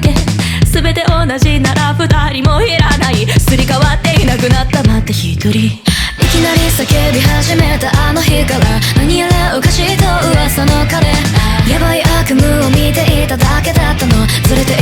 影全て同じなら二人もいらない。すり替わっていなくなった。また一人。いきなり叫び始めたあの日から。何やらおかしいと噂の彼。やばい悪夢を見ていただけだったの。連れて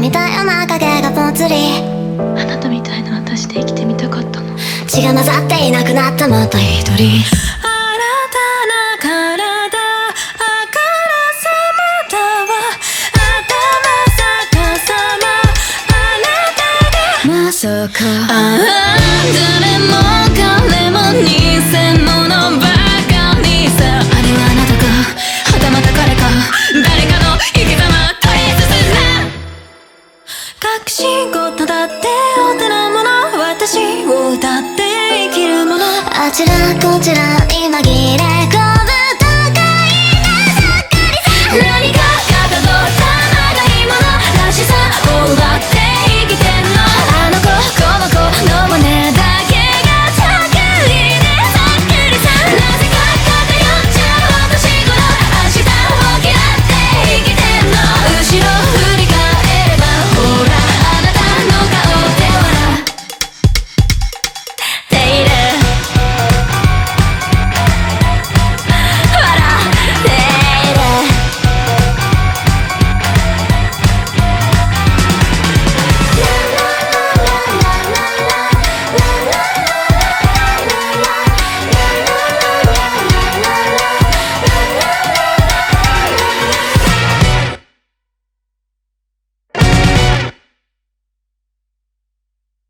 どこかで見たような影がぽつり。あなたみたいな私で生きてみたかったの。血が混ざっていなくなったまた一人。新たな体あからさまだわ頭逆さま。あなたがまさか。ああ誰もちらこちら今切れ